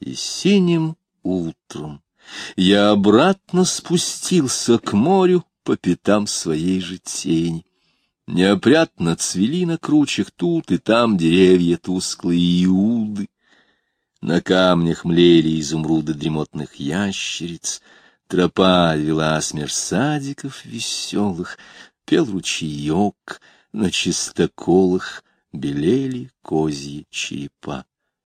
И синим утром я обратно спустился к морю по пятам своей же тени. Неопрятно цвели на кручах тут и там деревья тусклые иуды. На камнях млели изумруды дремотных ящериц, Тропа вела смерш садиков веселых, Пел ручеек, на чистоколах Белели козьи черепа.